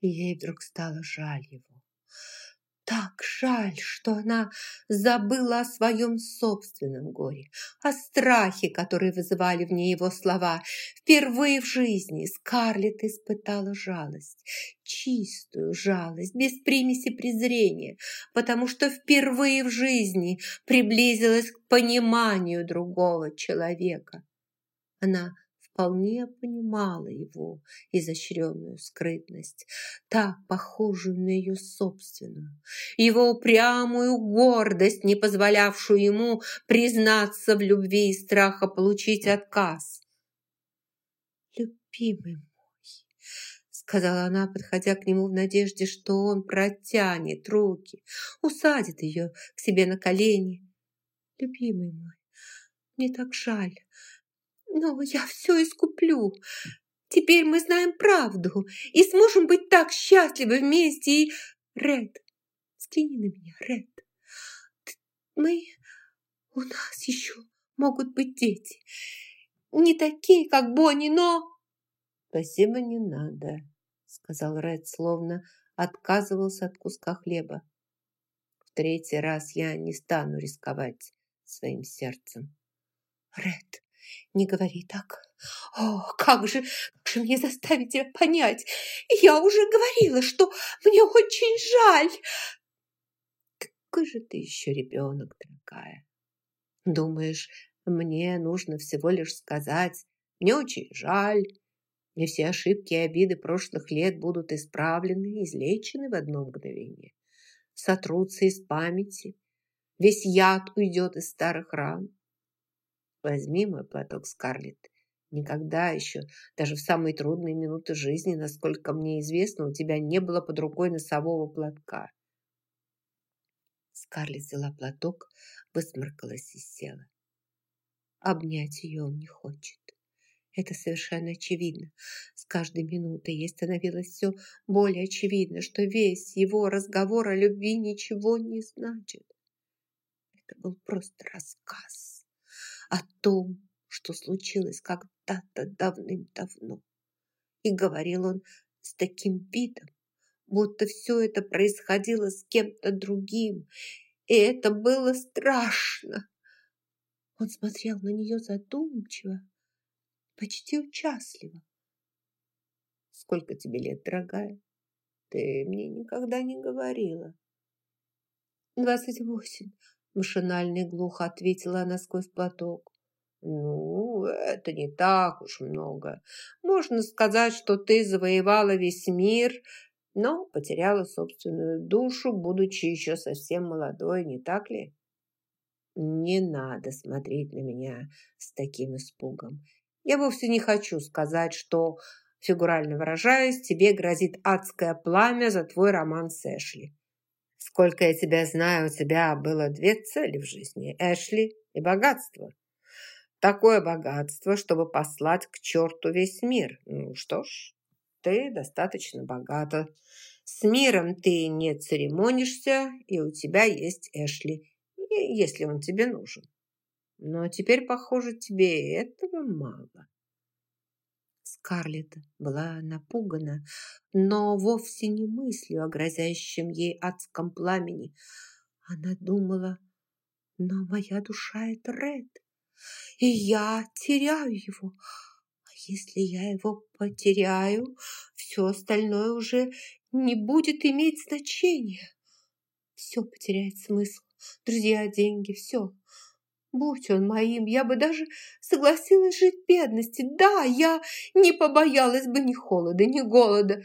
И ей вдруг стало жаль его так жаль, что она забыла о своем собственном горе, о страхе, который вызывали в ней его слова. Впервые в жизни Скарлетт испытала жалость, чистую жалость, без примеси презрения, потому что впервые в жизни приблизилась к пониманию другого человека. Она вполне понимала его изощренную скрытность, так похожую на ее собственную, его упрямую гордость, не позволявшую ему признаться в любви и страха получить отказ. «Любимый мой», — сказала она, подходя к нему в надежде, что он протянет руки, усадит ее к себе на колени. «Любимый мой, мне так жаль, но я все искуплю. Теперь мы знаем правду и сможем быть так счастливы вместе. И... Ред, взгляни на меня, Ред. Мы... У нас еще могут быть дети. Не такие, как Бонни, но... Спасибо, не надо, сказал Ред, словно отказывался от куска хлеба. В третий раз я не стану рисковать своим сердцем. Ред, не говори так. О, как же, как же мне заставить тебя понять? Я уже говорила, что мне очень жаль. Какой же ты еще ребенок, дорогая. Думаешь, мне нужно всего лишь сказать, мне очень жаль, и все ошибки и обиды прошлых лет будут исправлены, излечены в одно мгновение. Сотрутся из памяти, весь яд уйдет из старых ран. Возьми мой платок, Скарлетт. Никогда еще, даже в самые трудные минуты жизни, насколько мне известно, у тебя не было под рукой носового платка. Скарлетт взяла платок, высморкалась и села. Обнять ее он не хочет. Это совершенно очевидно. С каждой минутой ей становилось все более очевидно, что весь его разговор о любви ничего не значит. Это был просто рассказ о том, что случилось когда-то давным-давно. И говорил он с таким видом, будто все это происходило с кем-то другим, и это было страшно. Он смотрел на нее задумчиво, почти участливо. «Сколько тебе лет, дорогая? Ты мне никогда не говорила». «Двадцать восемь», Машинально и глухо ответила она сквозь платок. «Ну, это не так уж много. Можно сказать, что ты завоевала весь мир, но потеряла собственную душу, будучи еще совсем молодой, не так ли?» «Не надо смотреть на меня с таким испугом. Я вовсе не хочу сказать, что, фигурально выражаясь, тебе грозит адское пламя за твой роман с Эшли. Сколько я тебя знаю, у тебя было две цели в жизни – Эшли и богатство. Такое богатство, чтобы послать к черту весь мир. Ну что ж, ты достаточно богата. С миром ты не церемонишься, и у тебя есть Эшли, если он тебе нужен. Но теперь, похоже, тебе этого мало. Скарлетт была напугана, но вовсе не мыслью о грозящем ей адском пламени. Она думала, но моя душа — это Ред, и я теряю его. А если я его потеряю, все остальное уже не будет иметь значения. Все потеряет смысл. Друзья, деньги, все. Будь он моим, я бы даже согласилась жить в бедности. Да, я не побоялась бы ни холода, ни голода.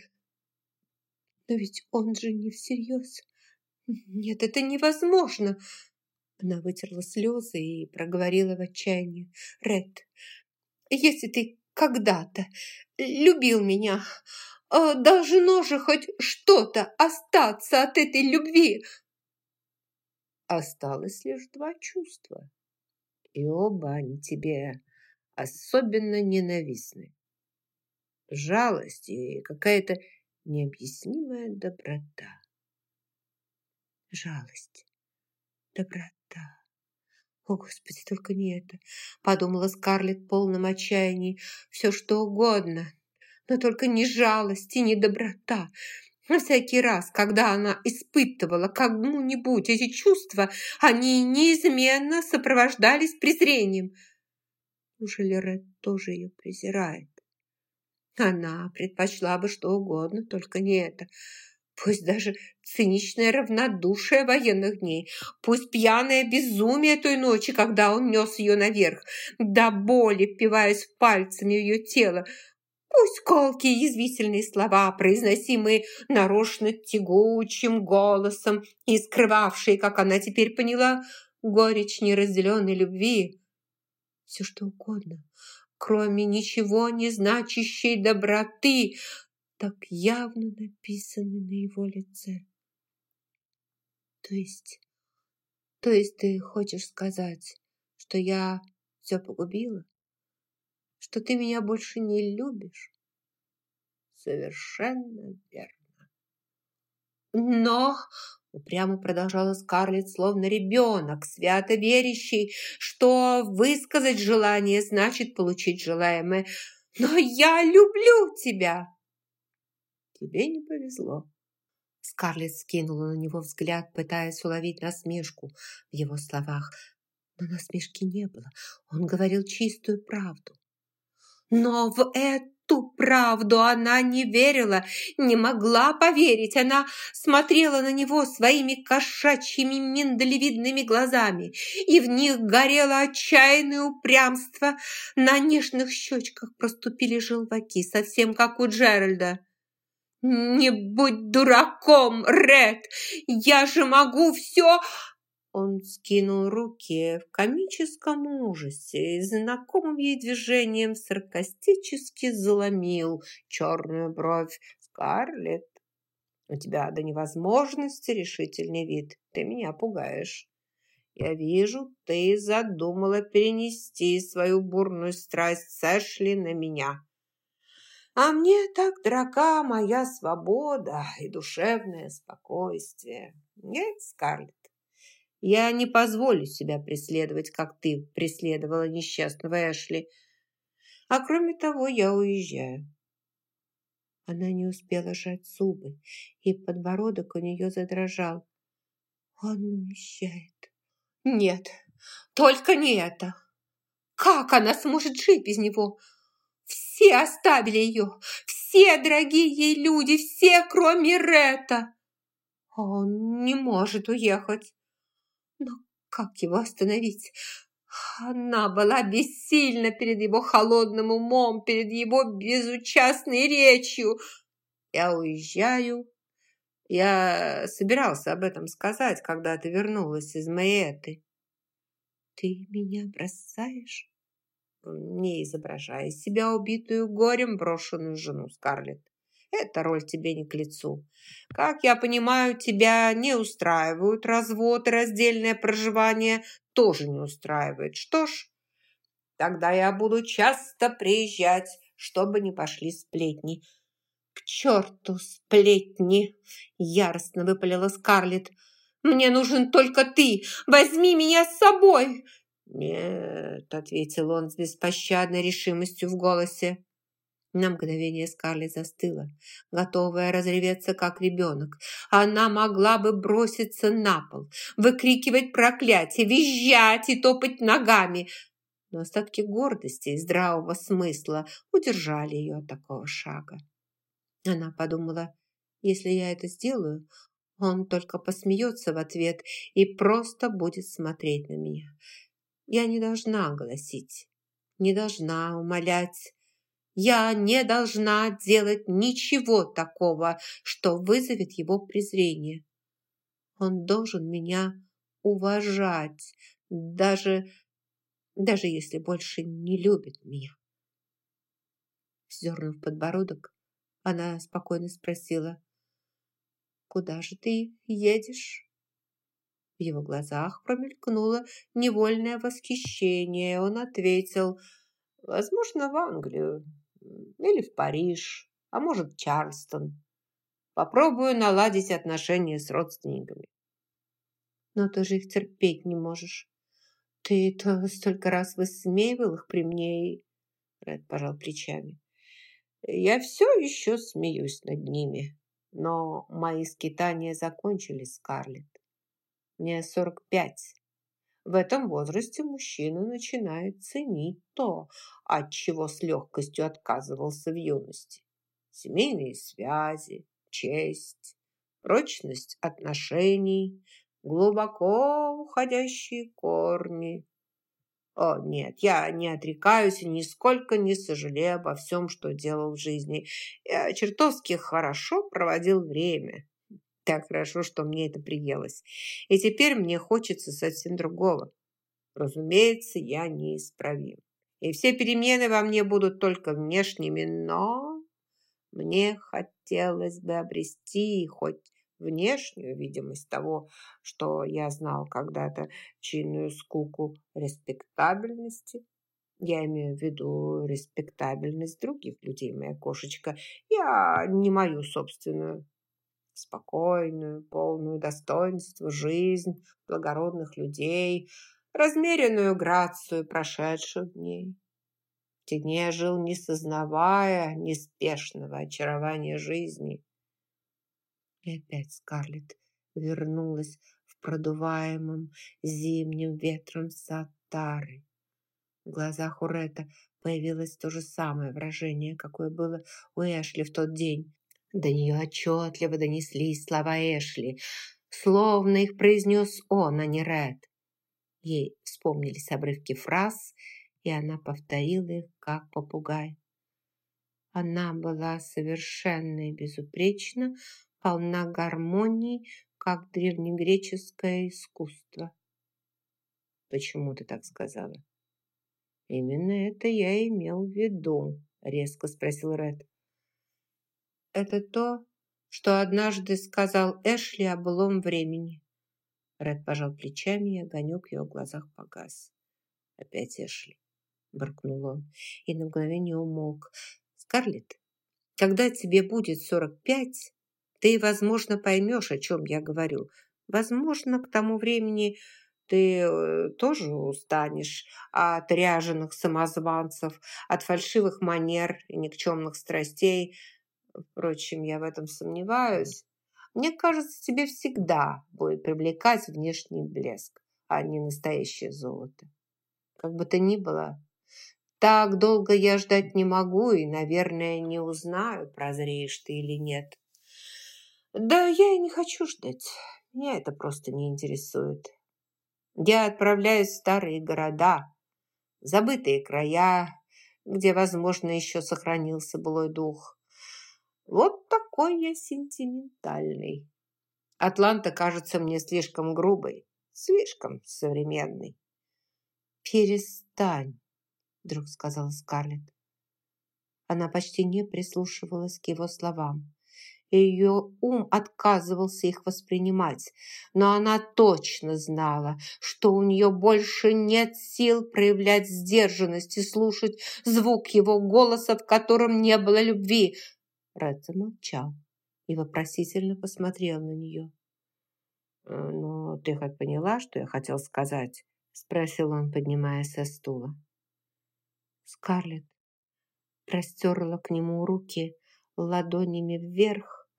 Но ведь он же не всерьез. Нет, это невозможно. Она вытерла слезы и проговорила в отчаянии. Ред, если ты когда-то любил меня, а должно же хоть что-то остаться от этой любви. Осталось лишь два чувства и оба они тебе особенно ненавистны. Жалость и какая-то необъяснимая доброта. Жалость, доброта. О, Господи, только не это, подумала Скарлетт в полном отчаянии. Все что угодно, но только не жалость и не доброта. Но всякий раз, когда она испытывала кому-нибудь эти чувства, они неизменно сопровождались презрением. Неужели Ред тоже ее презирает? Она предпочла бы что угодно, только не это. Пусть даже циничное равнодушие военных дней, пусть пьяное безумие той ночи, когда он нес ее наверх, до боли впиваясь пальцами в ее тело, пусть колкие язвительные слова, произносимые нарочно тягучим голосом и скрывавшие, как она теперь поняла, горечь неразделенной любви, все что угодно, кроме ничего не значащей доброты, так явно написаны на его лице. То есть, то есть ты хочешь сказать, что я все погубила? Что ты меня больше не любишь? Совершенно верно. Но Упрямо продолжала Скарлетт, словно ребенок, свято верящий, что высказать желание значит получить желаемое. «Но я люблю тебя!» «Тебе не повезло». Скарлетт скинула на него взгляд, пытаясь уловить насмешку в его словах. Но насмешки не было. Он говорил чистую правду. Но в это ту правду она не верила, не могла поверить. Она смотрела на него своими кошачьими миндалевидными глазами, и в них горело отчаянное упрямство. На нежных щечках проступили желваки, совсем как у Джеральда. «Не будь дураком, Ред! Я же могу все...» Он скинул руки в комическом ужасе и знакомым ей движением саркастически заломил черную бровь. «Скарлетт, у тебя до невозможности решительный вид. Ты меня пугаешь. Я вижу, ты задумала перенести свою бурную страсть Сэшли на меня. А мне так дорога моя свобода и душевное спокойствие. Нет, Скарлетт, я не позволю себя преследовать, как ты преследовала несчастного Эшли. А кроме того, я уезжаю. Она не успела сжать зубы, и подбородок у нее задрожал. Он уезжает. Нет, только не это. Как она сможет жить без него? Все оставили ее, все дорогие ей люди, все, кроме Рета. Он не может уехать. Но как его остановить? Она была бессильна перед его холодным умом, перед его безучастной речью. Я уезжаю. Я собирался об этом сказать, когда ты вернулась из Мэйэты. Ты меня бросаешь? Не изображая из себя убитую горем брошенную жену, Скарлетт. Эта роль тебе не к лицу. Как я понимаю, тебя не устраивают развод и раздельное проживание тоже не устраивает. Что ж, тогда я буду часто приезжать, чтобы не пошли сплетни. К черту сплетни! Яростно выпалила Скарлетт. Мне нужен только ты! Возьми меня с собой!» «Нет», — ответил он с беспощадной решимостью в голосе. На мгновение Скарлетт застыла, готовая разреветься, как ребенок. Она могла бы броситься на пол, выкрикивать проклятие, визжать и топать ногами. Но остатки гордости и здравого смысла удержали ее от такого шага. Она подумала, если я это сделаю, он только посмеется в ответ и просто будет смотреть на меня. Я не должна голосить, не должна умолять, я не должна делать ничего такого, что вызовет его презрение. Он должен меня уважать, даже, даже если больше не любит меня. Вздернув подбородок, она спокойно спросила, «Куда же ты едешь?» В его глазах промелькнуло невольное восхищение. Он ответил, «Возможно, в Англию, или в Париж, а может, Чарльстон. Попробую наладить отношения с родственниками. Но ты же их терпеть не можешь. Ты-то столько раз высмеивал их при мне и... Ред пожал плечами. Я все еще смеюсь над ними, но мои скитания закончились, Скарлетт. Мне 45. В этом возрасте мужчина начинает ценить то, от чего с легкостью отказывался в юности. Семейные связи, честь, прочность отношений, глубоко уходящие корни. О, нет, я не отрекаюсь и нисколько не сожалею обо всем, что делал в жизни. Я чертовски хорошо проводил время. Так хорошо, что мне это приелось. И теперь мне хочется совсем другого. Разумеется, я неисправим. И все перемены во мне будут только внешними, но мне хотелось бы обрести хоть внешнюю видимость того, что я знал когда-то чинную скуку респектабельности. Я имею в виду респектабельность других людей, моя кошечка. Я не мою собственную спокойную, полную достоинства жизнь благородных людей, размеренную грацию прошедших дней. В те дни я жил, не сознавая неспешного очарования жизни. И опять Скарлетт вернулась в продуваемом зимним ветром сад. В глазах у Ретта появилось то же самое выражение, какое было у Эшли в тот день. До нее отчетливо донеслись слова Эшли, словно их произнес он, а не Ред. Ей вспомнились обрывки фраз, и она повторила их, как попугай. Она была совершенно и безупречна, полна гармонии, как древнегреческое искусство. «Почему ты так сказала?» «Именно это я имел в виду», — резко спросил Ред. Это то, что однажды сказал Эшли о былом времени. Ред пожал плечами, и огонек в его глазах погас. Опять Эшли, буркнул он, и на мгновение умолк. Скарлетт, когда тебе будет сорок пять, ты, возможно, поймешь, о чем я говорю. Возможно, к тому времени ты э, тоже устанешь от ряженых самозванцев, от фальшивых манер и никчемных страстей, Впрочем, я в этом сомневаюсь. Мне кажется, тебе всегда будет привлекать внешний блеск, а не настоящее золото. Как бы то ни было, так долго я ждать не могу и, наверное, не узнаю, прозреешь ты или нет. Да, я и не хочу ждать. Меня это просто не интересует. Я отправляюсь в старые города, забытые края, где, возможно, еще сохранился былой дух. Вот такой я сентиментальный. Атланта кажется мне слишком грубой, слишком современной. «Перестань», — вдруг сказала Скарлетт. Она почти не прислушивалась к его словам. Ее ум отказывался их воспринимать, но она точно знала, что у нее больше нет сил проявлять сдержанность и слушать звук его голоса, в котором не было любви, Ред замолчал и вопросительно посмотрел на нее. «Э, «Ну, ты хоть поняла, что я хотел сказать?» спросил он, поднимаясь со стула. Скарлетт простерла к нему руки ладонями вверх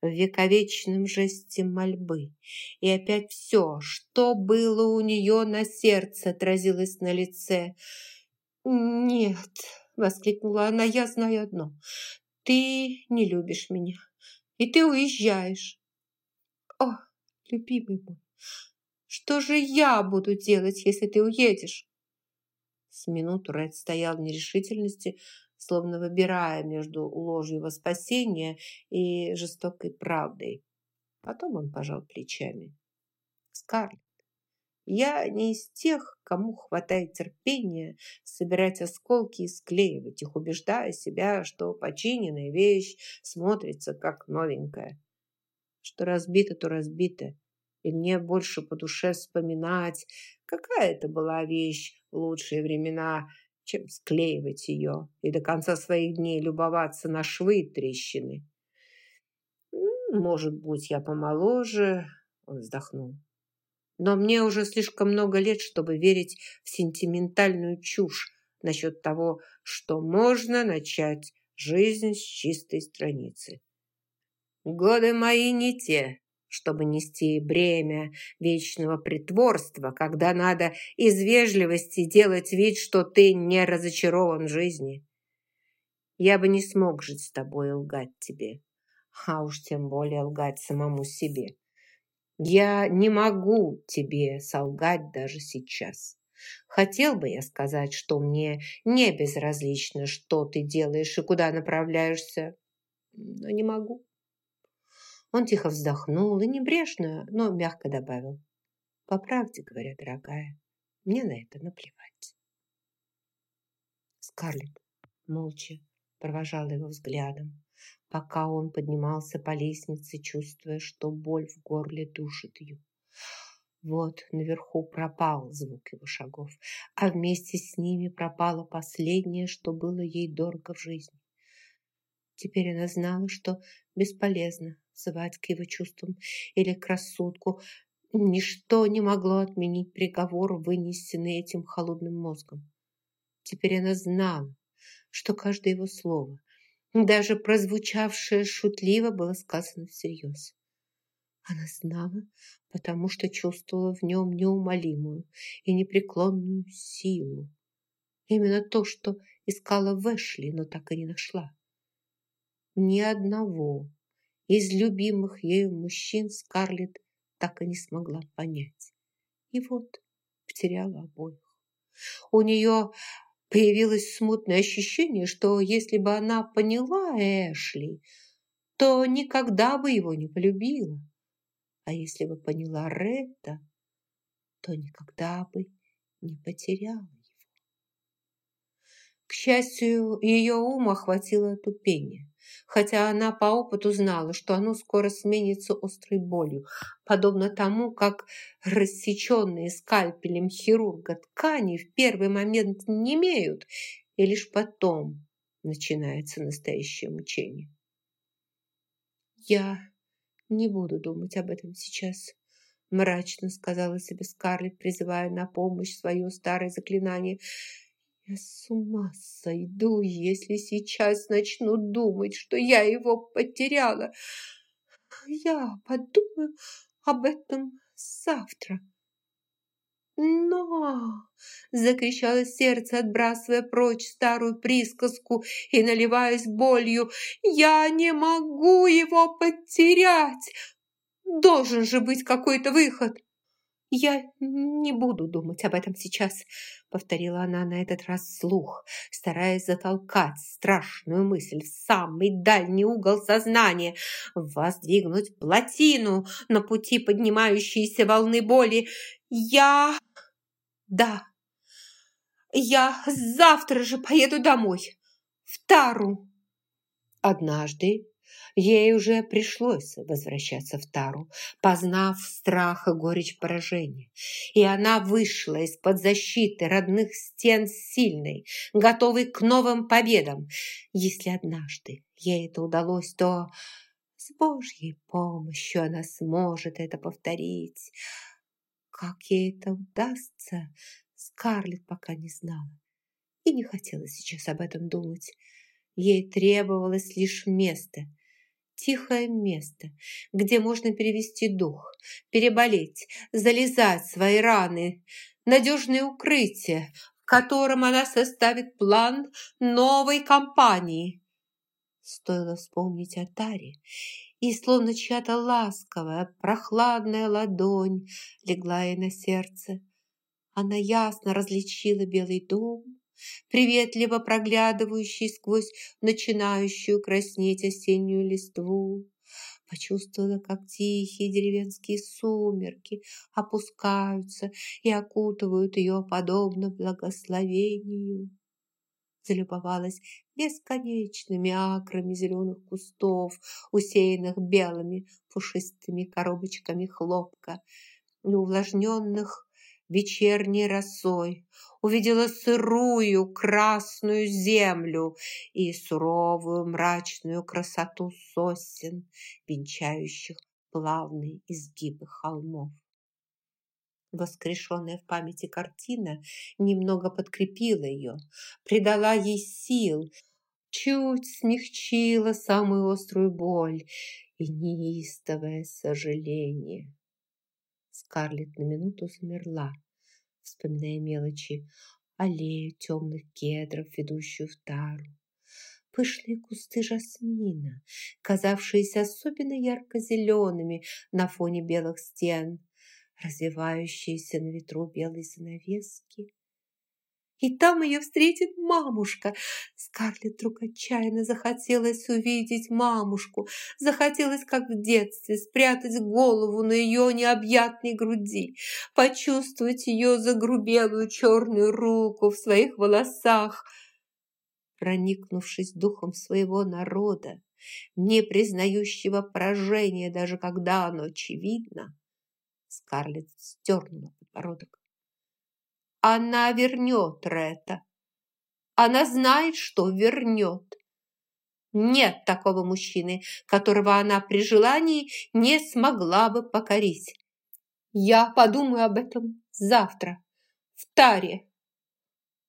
в вековечном жесте мольбы. И опять все, что было у нее на сердце, отразилось на лице. «Нет!» — воскликнула она. «Я знаю одно. Ты не любишь меня, и ты уезжаешь. О, любимый мой, что же я буду делать, если ты уедешь? С минуту Ред стоял в нерешительности, словно выбирая между ложью во спасение и жестокой правдой. Потом он пожал плечами. Скарлетт, я не из тех, кому хватает терпения собирать осколки и склеивать их, убеждая себя, что починенная вещь смотрится как новенькая. Что разбито, то разбито. И мне больше по душе вспоминать, какая это была вещь в лучшие времена, чем склеивать ее и до конца своих дней любоваться на швы и трещины. «Может быть, я помоложе», — он вздохнул. Но мне уже слишком много лет, чтобы верить в сентиментальную чушь насчет того, что можно начать жизнь с чистой страницы. Годы мои не те, чтобы нести бремя вечного притворства, когда надо из вежливости делать вид, что ты не разочарован в жизни. Я бы не смог жить с тобой и лгать тебе, а уж тем более лгать самому себе. Я не могу тебе солгать даже сейчас. Хотел бы я сказать, что мне не безразлично, что ты делаешь и куда направляешься, но не могу. Он тихо вздохнул и небрежно, но мягко добавил. По правде говоря, дорогая, мне на это наплевать. Скарлетт молча провожала его взглядом пока он поднимался по лестнице, чувствуя, что боль в горле душит ее. Вот наверху пропал звук его шагов, а вместе с ними пропало последнее, что было ей дорого в жизни. Теперь она знала, что бесполезно взывать к его чувствам или к рассудку. Ничто не могло отменить приговор, вынесенный этим холодным мозгом. Теперь она знала, что каждое его слово, даже прозвучавшее шутливо было сказано всерьез. Она знала, потому что чувствовала в нем неумолимую и непреклонную силу. Именно то, что искала в Эшли, но так и не нашла. Ни одного из любимых ею мужчин Скарлетт так и не смогла понять. И вот потеряла обоих. У нее Появилось смутное ощущение, что если бы она поняла Эшли, то никогда бы его не полюбила. А если бы поняла Ретта, то никогда бы не потеряла его. К счастью, ее ум охватило тупение хотя она по опыту знала, что оно скоро сменится острой болью, подобно тому, как рассеченные скальпелем хирурга ткани в первый момент не имеют, и лишь потом начинается настоящее мучение. «Я не буду думать об этом сейчас», – мрачно сказала себе Скарлетт, призывая на помощь свое старое заклинание – я с ума сойду, если сейчас начну думать, что я его потеряла. Я подумаю об этом завтра. «Но!» – закричало сердце, отбрасывая прочь старую присказку и наливаясь болью. «Я не могу его потерять! Должен же быть какой-то выход!» «Я не буду думать об этом сейчас», — повторила она на этот раз слух, стараясь затолкать страшную мысль в самый дальний угол сознания, воздвигнуть плотину на пути поднимающейся волны боли. «Я... да, я завтра же поеду домой, в Тару». Однажды Ей уже пришлось возвращаться в Тару, познав страх и горечь поражения. И она вышла из-под защиты родных стен сильной, готовой к новым победам. Если однажды ей это удалось, то с Божьей помощью она сможет это повторить. Как ей это удастся, Скарлетт пока не знала и не хотела сейчас об этом думать. Ей требовалось лишь место – тихое место, где можно перевести дух, переболеть, залезать свои раны, надежное укрытие, в котором она составит план новой кампании. Стоило вспомнить о Таре, и словно чья-то ласковая, прохладная ладонь легла ей на сердце. Она ясно различила белый дом, приветливо проглядывающий сквозь начинающую краснеть осеннюю листву. Почувствовала, как тихие деревенские сумерки опускаются и окутывают ее подобно благословению. Залюбовалась бесконечными акрами зеленых кустов, усеянных белыми пушистыми коробочками хлопка, увлажненных вечерней росой, увидела сырую красную землю и суровую мрачную красоту сосен, венчающих плавные изгибы холмов. Воскрешенная в памяти картина немного подкрепила ее, придала ей сил, чуть смягчило самую острую боль и неистовое сожаление. Скарлетт на минуту замерла, вспоминая мелочи, аллею темных кедров, ведущую в тару, пышные кусты жасмина, казавшиеся особенно ярко-зелеными на фоне белых стен, развивающиеся на ветру белые занавески, и там ее встретит мамушка. Скарлетт вдруг отчаянно захотелось увидеть мамушку. Захотелось, как в детстве, спрятать голову на ее необъятной груди, почувствовать ее загрубелую черную руку в своих волосах. Проникнувшись духом своего народа, не признающего поражения, даже когда оно очевидно, Скарлетт стернула подбородок. Она вернет Рета. Она знает, что вернет. Нет такого мужчины, которого она при желании не смогла бы покорить. Я подумаю об этом завтра, в таре.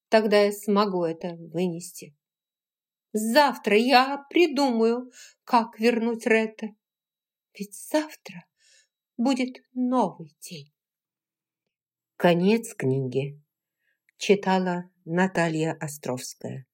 Тогда я смогу это вынести. Завтра я придумаю, как вернуть Ретта. Ведь завтра будет новый день. Конец книги читала Наталья Островская.